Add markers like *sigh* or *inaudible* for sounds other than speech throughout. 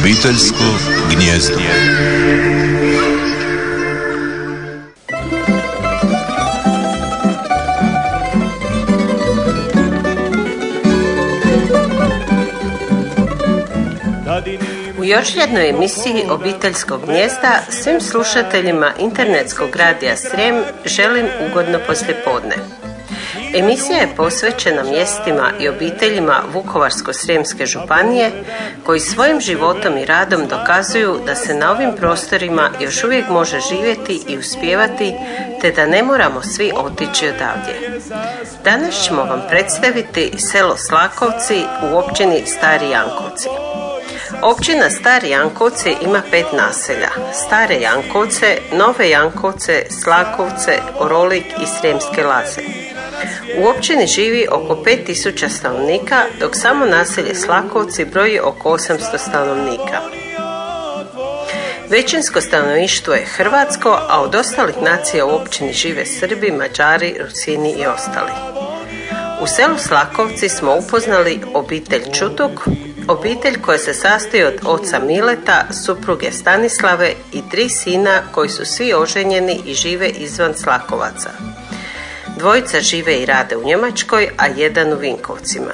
Obiteljsko gnjezdo. U još jednoj emisiji Obiteljskog gnjezda svim slušateljima internetskog radija Srijem želim ugodno poslijepodne. Emisija je posvećena mjestima i obiteljima Vukovarsko-srijemske županije koji svojim životom i radom dokazuju da se na ovim prostorima još uvijek može živjeti i uspjevati te da ne moramo svi otići odavdje. Danas ćemo vam predstaviti selo Slakovci u općini Stari Jankovci. Općina Stari Jankovci ima pet naselja. Stare Jankovce, Nove Jankovce, Slakovce, Orolik i Sremske Laze. U općini živi oko 5000 stanovnika, dok samo naselje Slakovci broji oko 800 stanovnika. Većinsko stanovništvo je hrvatsko, a od ostalih nacija u općini žive Srbi, Mađari, Rusini i ostali. U selu Slakovci smo upoznali obitelj Čutuk, obitelj koja se sastoji od oca Mileta, supruge Stanislave i tri sina koji su svi oženjeni i žive izvan Slakovaca. Dvojica žive i rade u Njemačkoj, a jedan u Vinkovcima.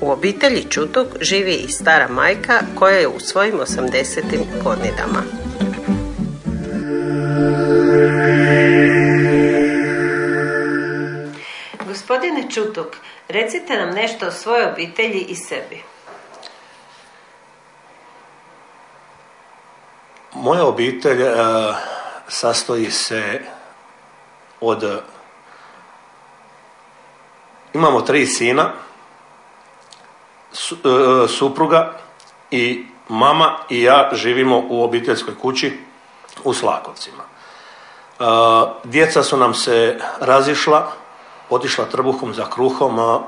U obitelji Čutuk živi i stara majka koja je u svojim 80. godinama. Gospodine Čutuk, recite nam nešto o svojoj obitelji i sebi. Moja obitelj e, sastoji se od imamo tri sina e, supruga i mama i ja živimo u obiteljskoj kući u Slakovcima. E, djeca su nam se razišla, otišla trbuhom za kruhom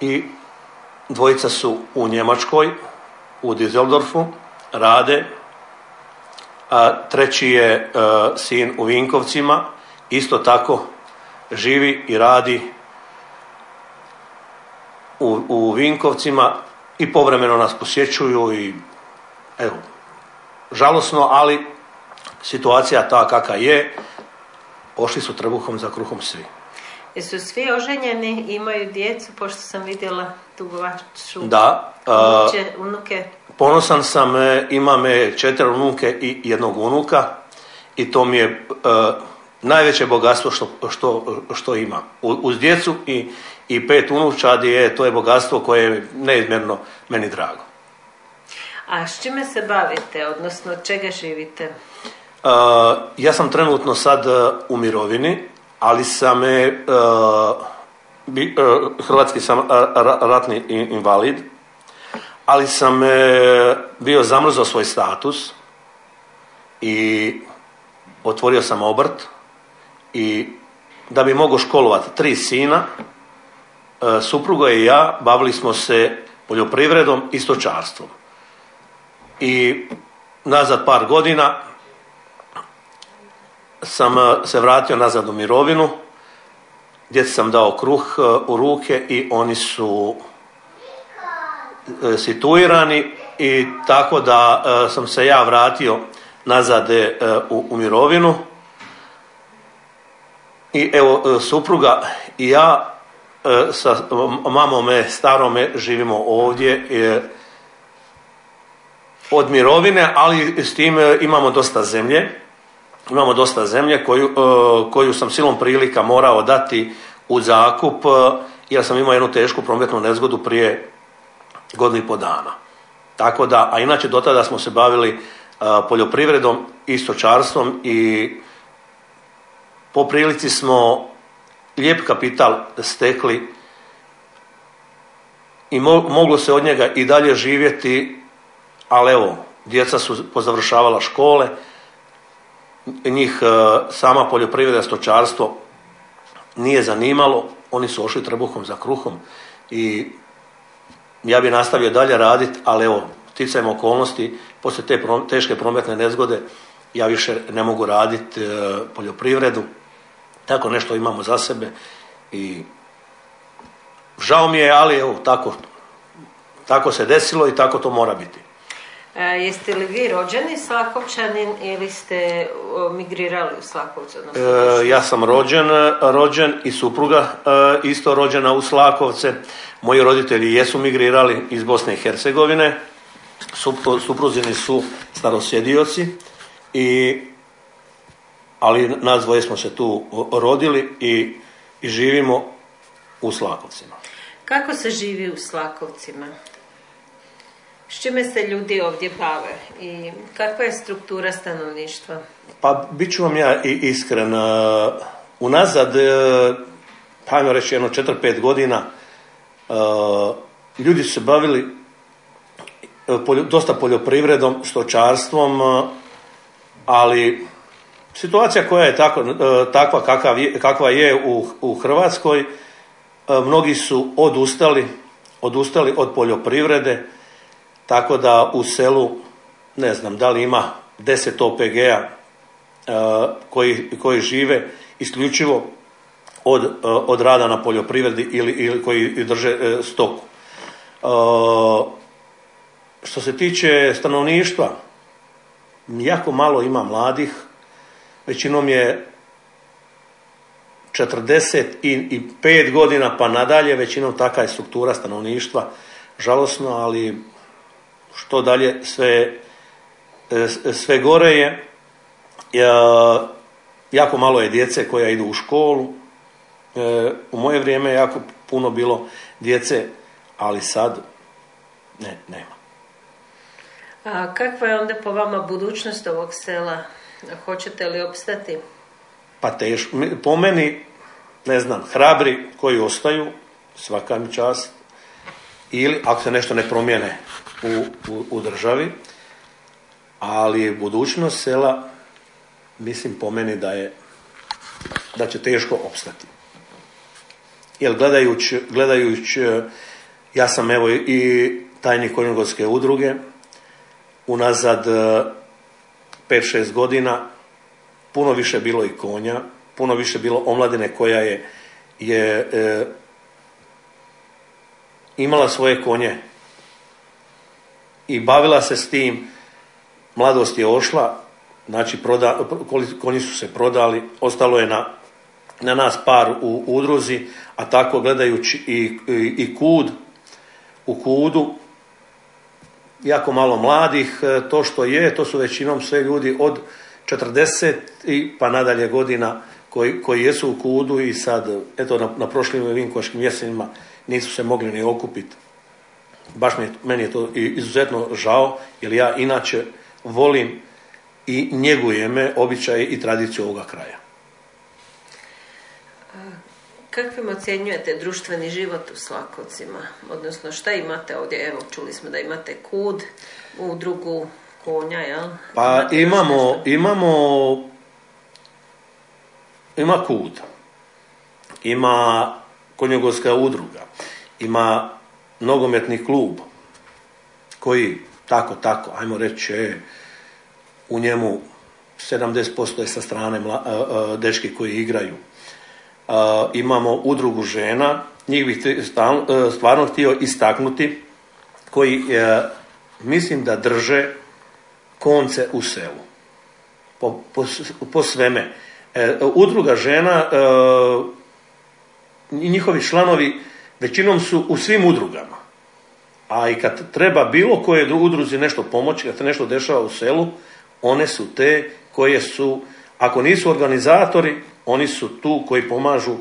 i dvojica su u Njemačkoj, u Dizeldorfu, rade, a treći je e, sin u Vinkovcima, isto tako živi i radi u, u Vinkovcima i povremeno nas posjećuju i evo, žalosno, ali situacija ta kakva je, pošli su trbuhom za kruhom svi. Jesu svi oženjeni, imaju djecu, pošto sam vidjela tu vašu Da, unuče, unuke. ponosan sam, e, imam e, četiri unuke i jednog unuka i to mi je e, najveće bogatstvo što, što, što imam. Uz djecu i, i pet unučadi je, to je bogatstvo koje je neizmjerno meni drago. A s čime se bavite, odnosno od čega živite? Uh, ja sam trenutno sad uh, u mirovini, ali sam e, uh, bi- uh, hrvatski sam ra- ratni in- invalid, ali sam e, bio zamrzao svoj status i otvorio sam obrt i da bi mogao školovati tri sina, e, supruga i ja bavili smo se poljoprivredom i stočarstvom. I nazad par godina sam e, se vratio nazad u mirovinu, djeci sam dao kruh e, u ruke i oni su e, situirani i tako da e, sam se ja vratio nazad e, u, mirovinu. I evo, e, supruga i ja e, sa mamom starome živimo ovdje e, od mirovine, ali s tim e, imamo dosta zemlje. Imamo dosta zemlje koju, e, koju sam silom prilika morao dati u zakup e, jer sam imao jednu tešku prometnu nezgodu prije godinu i po dana. Tako da, a inače do tada smo se bavili e, poljoprivredom i stočarstvom i po prilici smo lijep kapital stekli i mo- moglo se od njega i dalje živjeti, ali evo, djeca su pozavršavala škole, njih e, sama poljoprivreda, stočarstvo nije zanimalo, oni su ošli trbuhom za kruhom i ja bi nastavio dalje raditi, ali evo, sticajem okolnosti, poslije te pro- teške prometne nezgode, ja više ne mogu raditi e, poljoprivredu, tako nešto imamo za sebe i žao mi je, ali evo, tako, tako se desilo i tako to mora biti. A, jeste li vi rođeni Slakovčanin ili ste migrirali u Slakovcu? odnosno E, ja sam rođen, rođen i supruga e, isto rođena u Slakovce. Moji roditelji jesu migrirali iz Bosne i Hercegovine. Sup- Supruzini su starosjedioci i ali nas dvoje smo se tu rodili i, i živimo u Slakovcima. Kako se živi u Slakovcima? S čime se ljudi ovdje bave i kakva je struktura stanovništva? Pa bit ću vam ja i iskren. e, Unazad, e, pa ajmo reći jedno 4-5 godina, e, ljudi su se bavili dosta poljoprivredom, stočarstvom, ali situacija koja je tako, e, takva kakav je- kakva je u, u Hrvatskoj, e, mnogi su odustali, odustali od poljoprivrede, tako da u selu, ne znam, da li ima 10 OPG-a e, koji, koji žive isključivo od, od rada na poljoprivredi ili, ili koji drže stoku. Što se tiče stanovništva, jako malo ima mladih, većinom je 45 godina pa nadalje, većinom taka je struktura stanovništva, žalosno, ali što dalje sve, e, sve gore je. Ja, jako malo je djece koja idu u školu. E, u moje vrijeme je jako puno bilo djece, ali sad ne, nema. A kakva je onda po vama budućnost ovog sela? Hoćete li opstati? Pa teško. Po meni, ne znam, hrabri koji ostaju, svaka mi čast, ili ako se nešto ne promijene u, u, u državi, ali budućnost sela, mislim po meni da je, da će teško opstati. Jer gledajući, gledajući, ja sam evo i tajnik konjogorske udruge, unazad 5-6 godina puno više bilo i konja, puno više bilo omladine koja je, je e, imala svoje konje i bavila se s tim. Mladost je ošla, znači proda, konji su se prodali, ostalo je na, na nas par u udruzi, a tako gledajući i, i, i kud, u kudu, jako malo mladih, e, to što je, to su većinom sve ljudi od 40 i pa nadalje godina koji, koji jesu u kudu i sad, eto, na, na prošlim vinkovačkim jesenima nisu se mogli ni okupiti. Baš mi meni je to izuzetno žao, jer ja inače volim i njegujem običaje i tradiciju ovoga kraja. Kakvim ocjenjujete društveni život u Slakovcima? Odnosno, šta imate ovdje? Evo, čuli smo da imate kud, udrugu konja, jel? Pa Imate imamo, imamo, ima kud, ima konjogorska udruga, ima nogometni klub koji tako, tako, ajmo reći, e, u njemu 70% je sa strane mla, e, e, dečki koji igraju. Imamo udrugu žena, njih bih e, stvarno htio istaknuti, koji e, mislim da drže konce u selu. Po, po, po sveme. E, udruga žena njihovi članovi većinom su u svim udrugama. A i kad treba bilo koje dru- udruzi nešto pomoći, kad se nešto dešava u selu, one su te koje su, ako nisu organizatori, oni su tu koji pomažu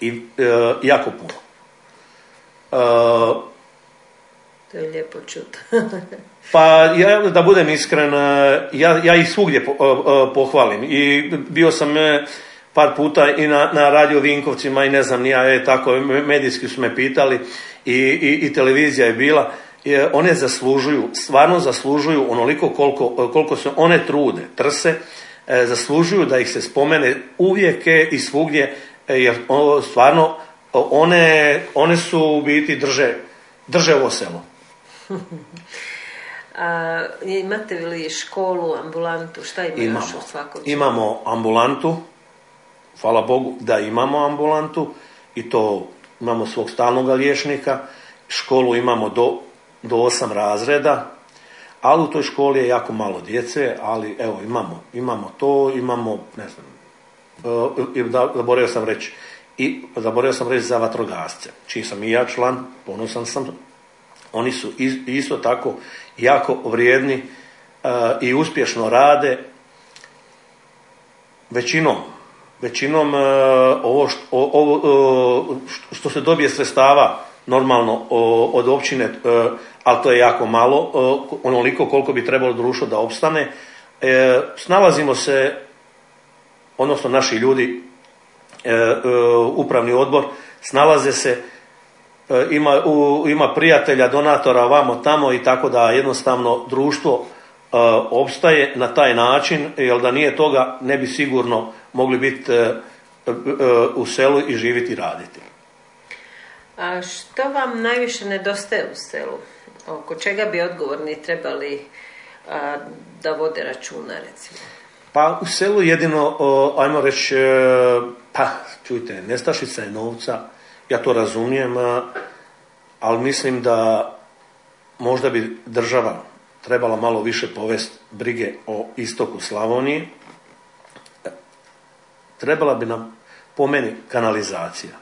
i e, jako puno. E, To je lijepo čut. *laughs* Pa ja da budem iskren, eh, ja, ja ih svugdje po- eh, eh, pohvalim i bio sam eh, par puta i na, na radio Vinkovcima i ne znam ni ja, je tako, me- medijski su me pitali i, i, i televizija je bila. Je, one zaslužuju, stvarno zaslužuju onoliko koliko, koliko se one trude, trse, zaslužuju da ih se spomene uvijek eh, i svugdje, eh, jer stvarno one, one su u biti drže, drže ovo selo. *laughs* A, imate li školu, ambulantu, šta ima Imamo. još u Slakovcu? Imamo ambulantu, hvala Bogu da imamo ambulantu i to imamo svog stalnog liječnika. Školu imamo do do osam razreda, ali u toj školi je jako malo djece, ali evo imamo, imamo to, imamo, ne znam, e, zaboravio sam reći, i zaboravio sam reći za vatrogasce, čiji sam i ja član, ponosan sam, oni su isto tako jako vrijedni e, i uspješno rade, većinom, većinom e, ovo što, ovo što se dobije sredstava normalno od općine, ali to je jako malo, onoliko koliko bi trebalo društvo da opstane. E, snalazimo se, odnosno naši ljudi, e, e, upravni odbor, snalaze se, ima, ima prijatelja, donatora, vamo, tamo i tako da jednostavno društvo opstaje na taj način, jer da nije toga ne bi sigurno mogli biti u selu i živjeti i raditi. A što vam najviše nedostaje u selu? Oko čega bi odgovorni trebali da vode računa recimo? Pa u selu jedino, ajmo reći, e, pa čujte, nestašica je novca, ja to razumijem, ali mislim da možda bi država trebala malo više povest brige o istoku Slavonije. Trebala bi nam po meni kanalizacija.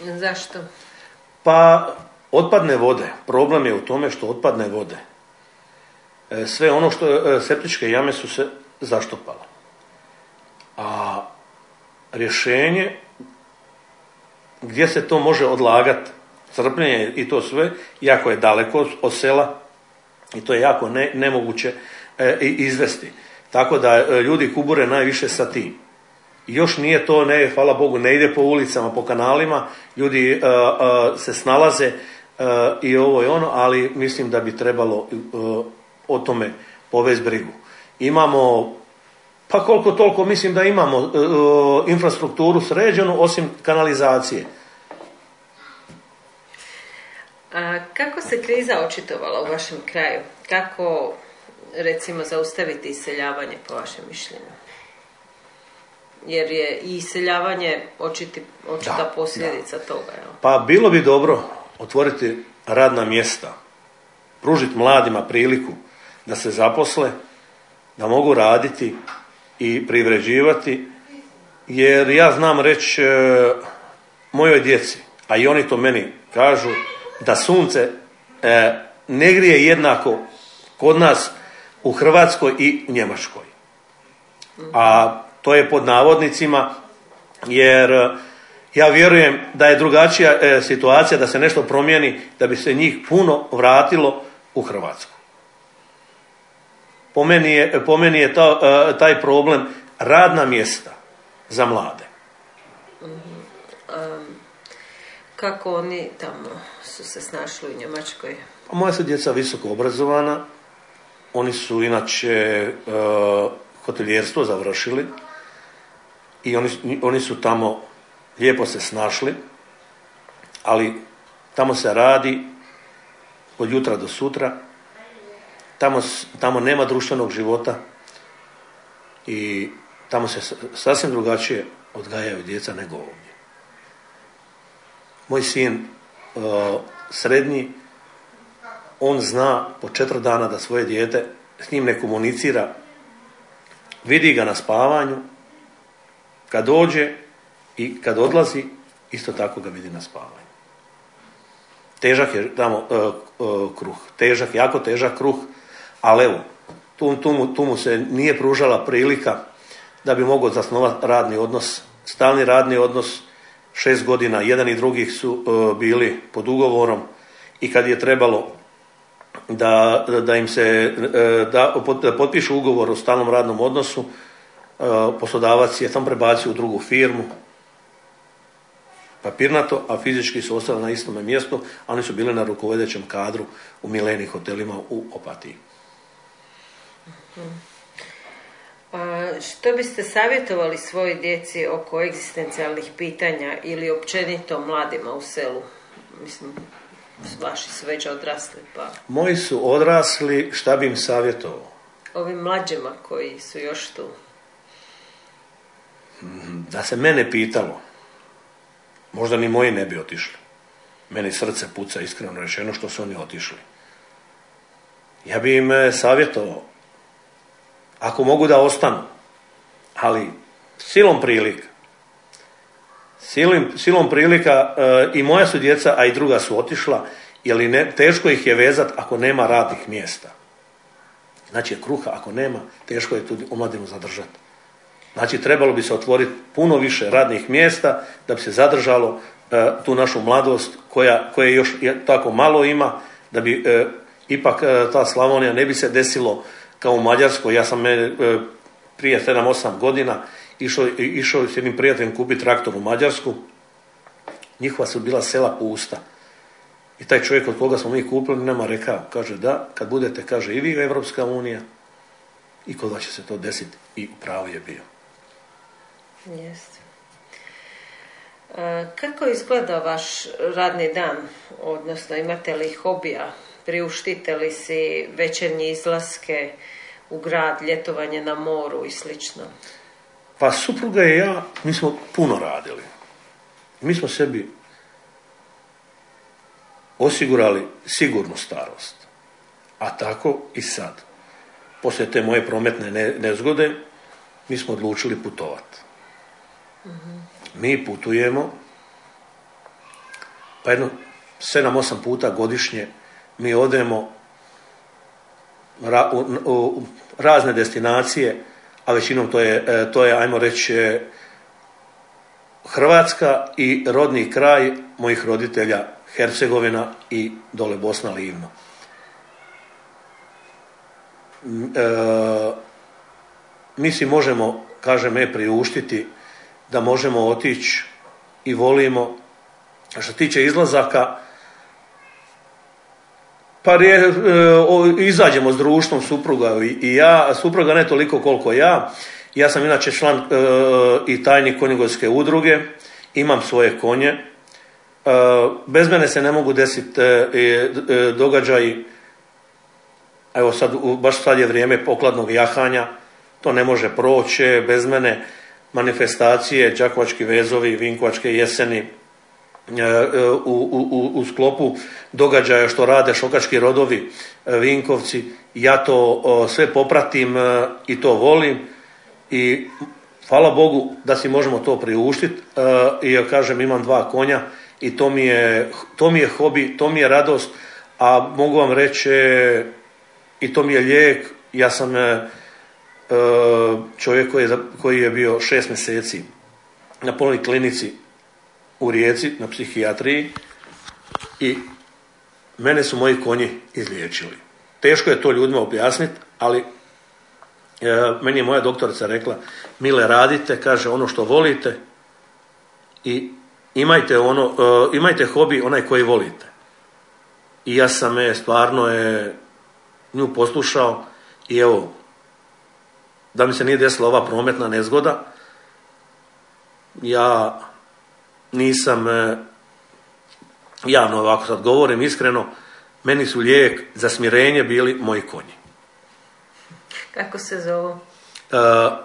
Zašto? Pa Otpadne vode, problem je u tome što otpadne vode, e, sve ono što e, septičke jame su se zaštopale. A rješenje gdje se to može odlagati, crpljenje i to sve, jako je daleko od sela i to je jako nemoguće e, izvesti. Tako da ljudi kubure najviše sa tim. Još nije to, ne, hvala Bogu, ne ide po ulicama, po kanalima, ljudi se snalaze i ovo i ono, ali mislim da bi trebalo e, o tome povesti brigu. Imamo, pa koliko toliko mislim da imamo e, e, infrastrukturu sređenu osim kanalizacije. A kako se kriza očitovala u vašem kraju? Kako recimo zaustaviti iseljavanje po vašem mišljenju? Jer je i iseljavanje očiti, očita posljedica toga. Pa bilo bi dobro otvoriti radna mjesta, pružiti mladima priliku da se zaposle, da mogu raditi i privređivati, jer ja znam reći e, mojoj djeci, a i oni to meni kažu, da sunce e, ne grije jednako kod nas u Hrvatskoj i Njemačkoj. A to je pod navodnicima, jer ja vjerujem da je drugačija e, situacija, da se nešto promijeni, da bi se njih puno vratilo u Hrvatsku. Po meni je, po meni je ta, e, taj problem radna mjesta za mlade. Mhm. kako oni tamo su se snašli u Njemačkoj? Pa moja su djeca visoko obrazovana, oni su inače uh, hotelijerstvo završili i oni, oni su tamo lijepo se snašli, ali tamo se radi od jutra do sutra, tamo, tamo nema društvenog života i tamo se sasvim drugačije odgajaju djeca nego ovdje. Moj sin uh, srednji, on zna po četiri dana da svoje dijete s njim ne komunicira, vidi ga na spavanju, kad dođe, i kad odlazi, isto tako ga vidi na spavanju. Težak je tamo e, e, kruh, težak, jako težak kruh, ali evo, tu, tu, mu, tu mu se nije pružala prilika da bi mogao zasnovati radni odnos, stalni radni odnos, šest godina, jedan i drugi su e, bili pod ugovorom i kad je trebalo da, da im se da, potpišu ugovor o stalnom radnom odnosu, poslodavac je tam prebacio u drugu firmu, papirnato, a fizički su ostali na istome mjestu, a oni su bili na rukovodećem kadru u Mileni hotelima u Opatiji. što biste savjetovali svojoj djeci oko egzistencijalnih pitanja ili općenito mladima u selu? Mislim, vaši su već odrasli, pa... Moji su odrasli, šta bi im savjetovao? Ovim mlađima koji su još tu. Da se mene pitalo, Možda ni moji ne bi otišli. meni srce puca iskreno rečeno što su oni otišli. Ja bi im e, savjetovao, ako mogu da ostanu, ali silom prilika, silom, silom prilika e, i moja su djeca, a i druga su otišla, jer ne, teško ih je vezati ako nema radnih mjesta. Znači kruha ako nema, teško je tu omladinu zadržati. Znači trebalo bi se otvoriti puno više radnih mjesta da bi se zadržalo e, tu našu mladost koja, koje još tako malo ima, da bi e, ipak e, ta Slavonija ne bi se desilo kao u Mađarskoj. Ja sam prije 7-8 godina išao, išao s jednim prijateljem kupiti traktor u Mađarsku. Njihova su bila sela pusta. I taj čovjek od koga smo mi kupili nama rekao, kaže da, kad budete, kaže i vi Evropska unija, i kod će se to desiti. I pravo je bio. Jeste. Kako izgleda vaš radni dan? Odnosno, imate li hobija? Priuštite li si večernje izlaske u grad, ljetovanje na moru i slično? Pa supruga i ja, mi smo puno radili. Mi smo sebi osigurali sigurnu starost. A tako i sad. Poslije te moje prometne nezgode, mi smo odlučili putovati. Mi putujemo, pa jedno 7-8 puta godišnje mi odemo u, razne destinacije, a većinom to je, e, to je ajmo reći, e, Hrvatska i rodni kraj mojih roditelja Hercegovina i dole Bosna Livno. E, mi si možemo, kaže me, priuštiti da možemo otići i volimo. A što tiče izlazaka, pa je, izađemo s društvom supruga i ja, supruga ne toliko koliko ja. Ja sam inače član e, i tajnik konjogorske udruge, imam svoje konje. E, bez mene se ne mogu desiti e, događaji, evo sad, baš sad je vrijeme pokladnog jahanja, to ne može proći bez mene manifestacije, Đakovački vezovi, Vinkovačke jeseni, e, e, u, u, u sklopu događaja što rade šokački rodovi e, Vinkovci. Ja to sve popratim i to volim i hvala Bogu da si možemo to priuštiti i ja kažem imam dva konja i to mi je, to mi je hobi, to mi je radost, a mogu vam reći i to mi je lijek, ja sam E, čovjek koji je, koji je bio šest mjeseci na polnoj klinici u Rijeci, na psihijatriji i mene su moji konji izliječili. Teško je to ljudima objasniti, ali e, meni je moja doktorica rekla, mile radite, kaže ono što volite i imajte ono, e, imajte hobi onaj koji volite. I ja sam je stvarno je nju poslušao i evo, da mi se nije desila ova prometna nezgoda, ja nisam, e, javno ovako sad govorim iskreno, meni su lijek za smirenje bili moji konji. Kako se zovu? Uh,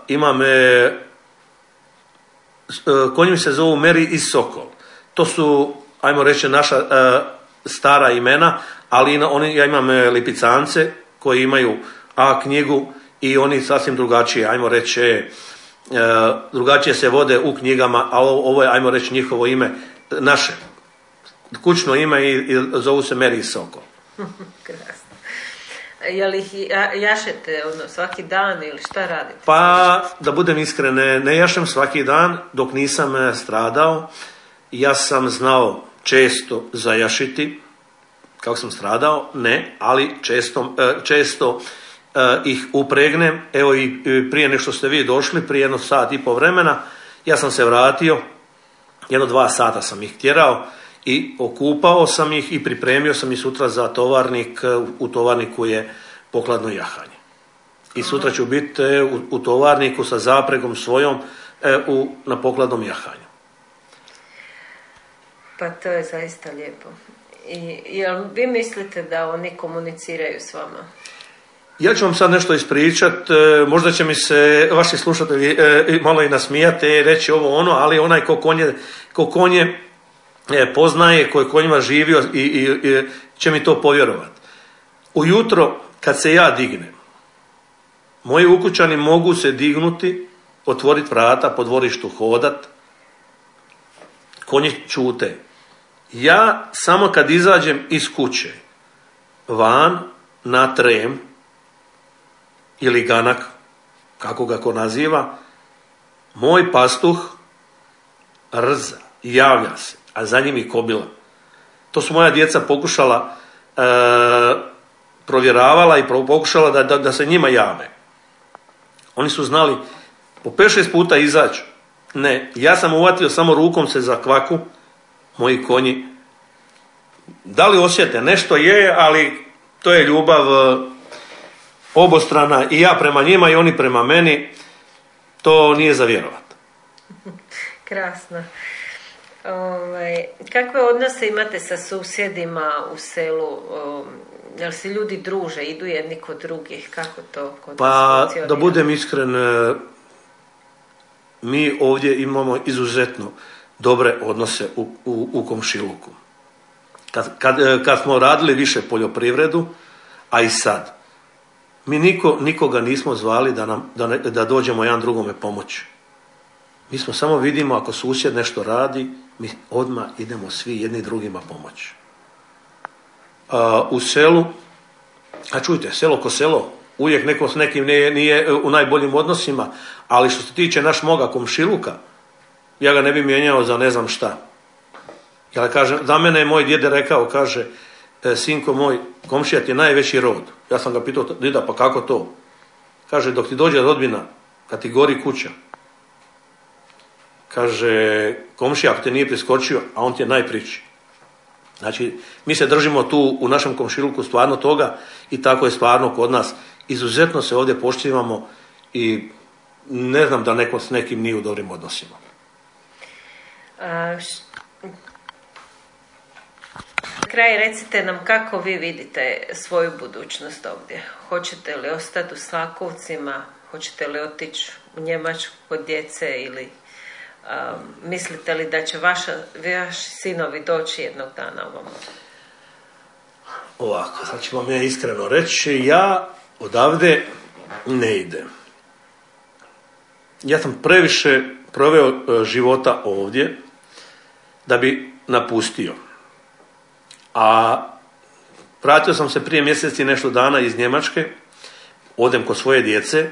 imam, e, konji se zovu Meri i Sokol. To su, ajmo reći, naša stara imena, ali oni, ja imam lipicance koji imaju A knjigu, i oni sasvim drugačije, ajmo reći, e, drugačije se vode u knjigama, a ovo je, ajmo reći, njihovo ime, naše, kućno ime i, i zovu se Meri Soko. *laughs* Krasno. Je li ih jašete ono, svaki dan ili šta radite? Pa, da budem iskren, ne jašem svaki dan dok nisam e, stradao. Ja sam znao često zajašiti, kako sam stradao, ne, ali često, e, često ih upregnem, evo i prije nešto ste vi došli, prije jedno sat i po vremena, ja sam se vratio, jedno dva sata sam ih tjerao i okupao sam ih i pripremio sam ih sutra za tovarnik, eh, u tovarniku je pokladno jahanje. I sutra ću biti eh, u, tovarniku sa zapregom svojom u, na pokladnom jahanju. Pa to je zaista lijepo. I jel vi mislite da oni komuniciraju s vama? Ja ću vam sad nešto ispričat, e, možda će mi se vaši slušatelji e, malo i nasmijati reći ovo ono, ali onaj ko konje, ko konje e, poznaje, koji kod njima živio i, i, i će mi to povjerovati. Ujutro kad se ja dignem, moji ukućani mogu se dignuti, otvoriti vrata, po dvorištu hodat, konji čute. Ja samo kad izađem iz kuće, van, na trem, ili ganak, kako ga ko naziva, moj pastuh rza, javlja se, a za njim i kobila. To su moja djeca pokušala, e, provjeravala i pokušala da, da, da se njima jave. Oni su znali po 5-6 puta izaći. Ne, ja sam uvatio samo rukom se za kvaku, moji konji. Da li osjete? Nešto je, ali to je ljubav e, obostrana i ja prema njima i oni prema meni. To nije za vjerovat. *laughs* Krasno. Ovaj, kakve odnose imate sa susjedima u selu? Jel se ljudi druže, idu jedni kod drugih? Kako to kod Pa, da budem iskren, e, mi ovdje imamo izuzetno dobre odnose u, u, u komšiluku. Kad, kad, e, kad smo radili više poljoprivredu, a i sad, mi niko, nikoga nismo zvali da, nam, da, da dođemo jedan drugome pomoći. Mi smo samo vidimo ako susjed nešto radi, mi odmah idemo svi jedni drugima pomoći. U selu, a čujte, selo ko selo, uvijek neko s nekim nije, nije u najboljim odnosima, ali što se tiče naš moga komšiluka, ja ga ne bi mijenjao za ne znam šta. Ja kažem, za mene je moj djede rekao, kaže, e, sinko moj, komšija ti je najveći rod. Ja sam ga pitao, dida, pa kako to? Kaže, dok ti dođe rodbina, kad ti gori kuća, kaže, komšija ako te nije priskočio, a on ti je najpriči. Znači, mi se držimo tu u našem komšiluku stvarno toga i tako je stvarno kod nas. Izuzetno se ovdje poštivamo i ne znam da neko s nekim nije u dobrim odnosima. Kraj recite nam kako vi vidite svoju budućnost ovdje. Hoćete li ostati u Slakovcima, hoćete li otići u Njemačku kod djece ili um, mislite li da će vaša, vaši sinovi doći jednog dana ovamo? Ovako, sad ću vam ja iskreno reći, ja odavde ne idem. Ja sam previše proveo e, života ovdje da bi napustio. A vratio sam se prije mjeseci nešto dana iz Njemačke, odem kod svoje djece e,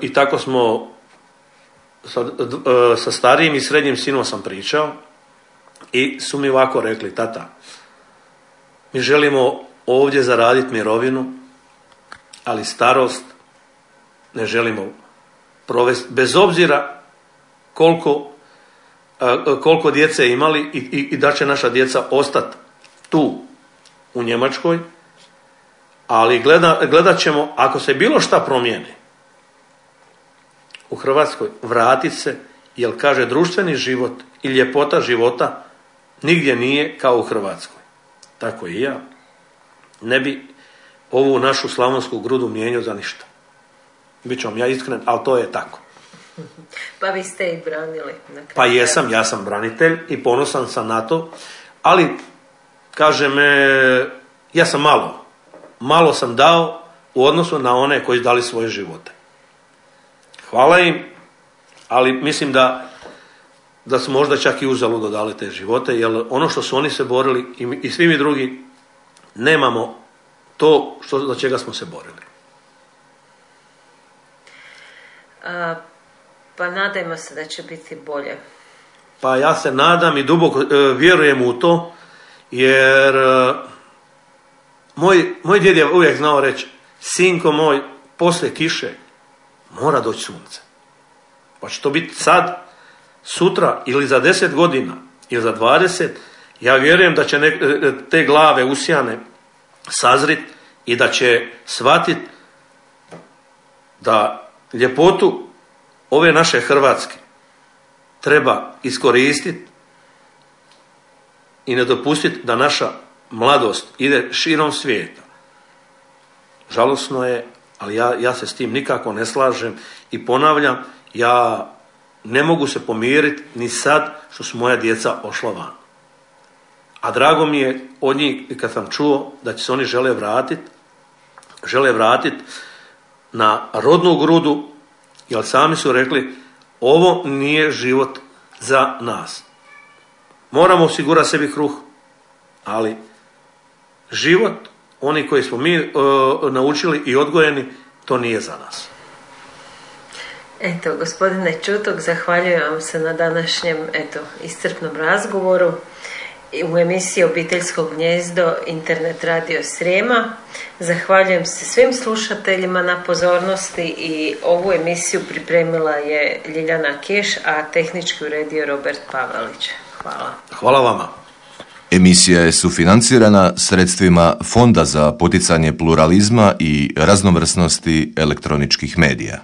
i tako smo sa, e, sa starijim i srednjim sinom sam pričao i su mi ovako rekli, tata, mi želimo ovdje zaraditi mirovinu, ali starost ne želimo provesti, bez obzira koliko, koliko djece imali i, i, i da će naša djeca ostati tu u Njemačkoj, ali gleda, gledat ćemo ako se bilo šta promijeni u Hrvatskoj, vratit se, jer kaže društveni život i ljepota života nigdje nije kao u Hrvatskoj. Tako i ja. Ne bi ovu našu slavonsku grudu mijenjao za ništa. Biću vam ja iskren, ali to je tako. *laughs* Pa vi ste i branili. Na pa jesam, ja sam branitelj i ponosan sam na to, ali kaže me, ja sam malo, malo sam dao u odnosu na one koji su dali svoje živote. Hvala im, ali mislim da da su možda čak i uzaludo dali te živote, jer ono što su oni se borili i, i svi mi drugi nemamo to što, za čega smo se borili. A, pa nadajmo se da će biti bolje. Pa ja se nadam i duboko e, vjerujem u to, jer e, moj, moj djed je uvijek znao reći, sinko moj, poslije kiše mora doći sunce. Pa će to biti sad, sutra ili za deset godina ili za dvadeset, ja vjerujem da će ne, e, te glave usijane sazrit i da će shvatit da ljepotu ove naše Hrvatske treba iskoristiti i ne dopustiti da naša mladost ide širom svijeta. Žalosno je, ali ja, ja se s tim nikako ne slažem i ponavljam, ja ne mogu se pomiriti ni sad što su moja djeca ošla van. A drago mi je od njih kad sam čuo da će se oni žele vratiti, žele vratiti na rodnu grudu, jer sami su rekli ovo nije život za nas. Moramo osigurati sebi kruh, ali život, oni koji smo mi uh, naučili i odgojeni, to nije za nas. Eto, gospodine Čutok, zahvaljujem vam se na današnjem eto, iscrpnom razgovoru u emisiji Obiteljsko gnjezdo Internet radio Srijema. Zahvaljujem se svim slušateljima na pozornosti i ovu emisiju pripremila je Ljiljana Keš, a tehnički uredio Robert Pavelić. Hvala. Hvala vama. Emisija je sufinancirana sredstvima Fonda za poticanje pluralizma i raznovrsnosti elektroničkih medija.